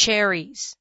cherries.